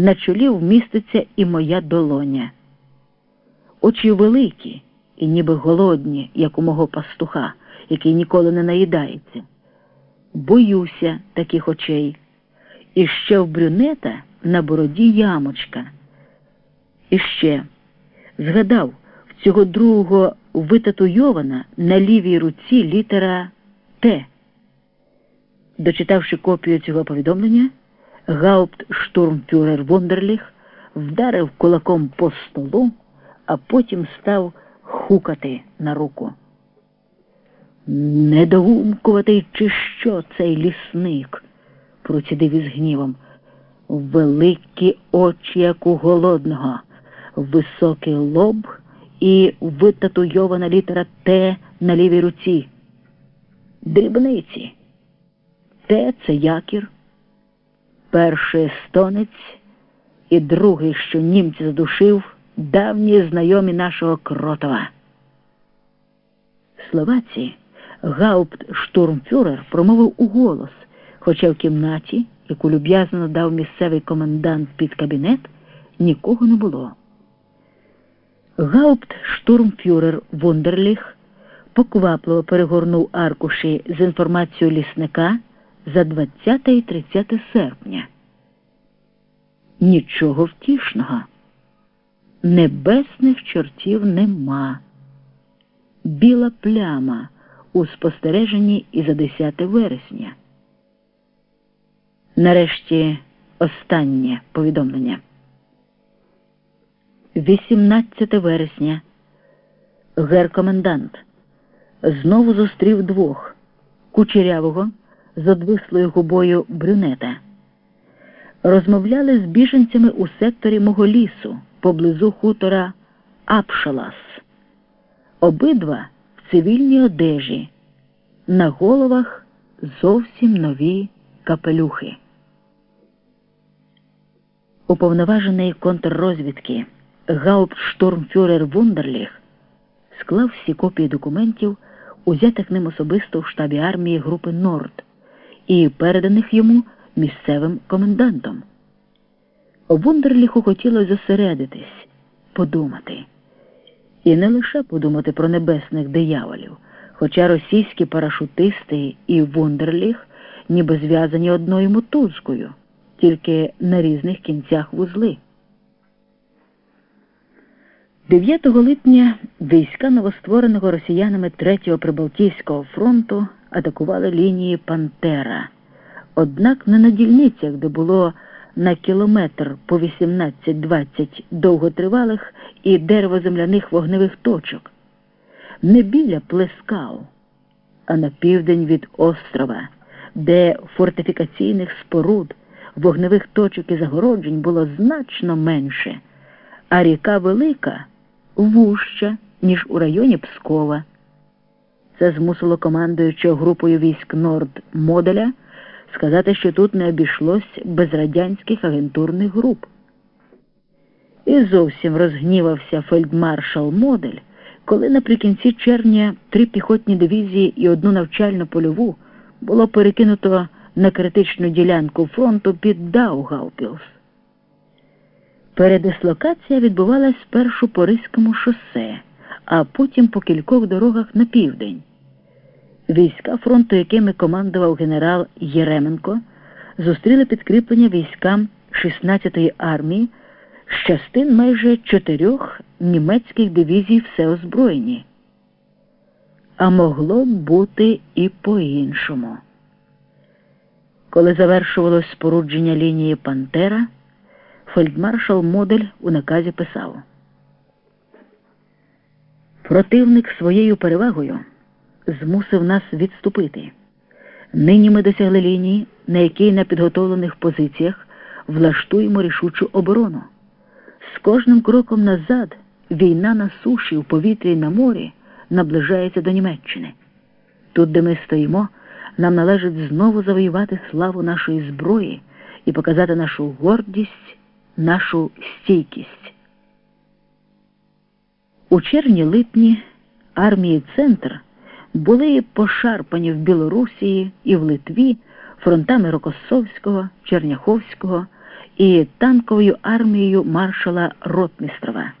на чолі вміститься і моя долоня. Очі великі і ніби голодні, як у мого пастуха, який ніколи не наїдається. Боюся таких очей. І ще в брюнета на бороді ямочка. І ще згадав в цього другого витатуйована на лівій руці літера Т. Дочитавши копію цього повідомлення, гауптштурмфюрер Вондерліх вдарив кулаком по столу, а потім став хукати на руку. Недоумкуватий чи що цей лісник, процідив із гнівом. Великі очі, як у голодного, високий лоб і витатуйована літера Т на лівій руці. Дрібниці. Т це якір, перший естонець і другий, що німці задушив, давні знайомі нашого кротова. Словаці гауптштурмфюрер промовив у голос, хоча в кімнаті, яку люб'язно надав місцевий комендант під кабінет, нікого не було. Гауптштурмфюрер Вундерліх поквапливо перегорнув аркуші з інформацією лісника за 20 і 30 серпня. Нічого втішного. Небесних чортів нема. Біла пляма у спостереженні і за 10 вересня. Нарешті останнє повідомлення. 18 вересня. Гер-комендант знову зустрів двох кучерявого з одвислою губою брюнета. Розмовляли з біженцями у секторі мого лісу поблизу хутора Апшалас. Обидва в цивільній одежі, на головах зовсім нові капелюхи. Уповноважений контррозвідки гауптштурмфюрер Вундерліх склав всі копії документів, узятих ним особисто в штабі армії групи Норд, і переданих йому місцевим комендантом. Вундерліху хотілося зосередитись, подумати. І не лише подумати про небесних дияволів, хоча російські парашутисти і Вундерліх ніби зв'язані одною мотузкою, тільки на різних кінцях вузли. 9 липня війська новоствореного росіянами 3-го Прибалтійського фронту атакували лінії Пантера, однак не на дільницях, де було на кілометр по 18-20 довготривалих і деревоземляних вогневих точок, не біля Плескау, а на південь від острова, де фортифікаційних споруд, вогневих точок і загороджень було значно менше, а ріка Велика вужча, ніж у районі Пскова. Це змусило командуючого групою військ Норд Моделя сказати, що тут не обійшлось без радянських агентурних груп. І зовсім розгнівався фельдмаршал Модель, коли наприкінці червня три піхотні дивізії і одну навчальну польову було перекинуто на критичну ділянку фронту під Даугавпілс. Передислокація відбувалась спершу по Ризькому шосе, а потім по кількох дорогах на південь. Війська фронту, якими командував генерал Єрьоменко, зустріли підкріплення військам 16-ї армії з частин майже чотирьох німецьких дивізій всеозброєні. А могло б бути і по-іншому. Коли завершувалось спорудження лінії Пантера, фельдмаршал Модель у наказі писав Противник своєю перевагою змусив нас відступити. Нині ми досягли лінії, на якій на підготовлених позиціях влаштуємо рішучу оборону. З кожним кроком назад війна на суші, в повітрі і на морі наближається до Німеччини. Тут, де ми стоїмо, нам належить знову завоювати славу нашої зброї і показати нашу гордість, нашу стійкість. У червні-липні армії Центр були пошарпані в Білорусії і в Литві фронтами Рокосовського, Черняховського і танковою армією маршала Ротмістрова.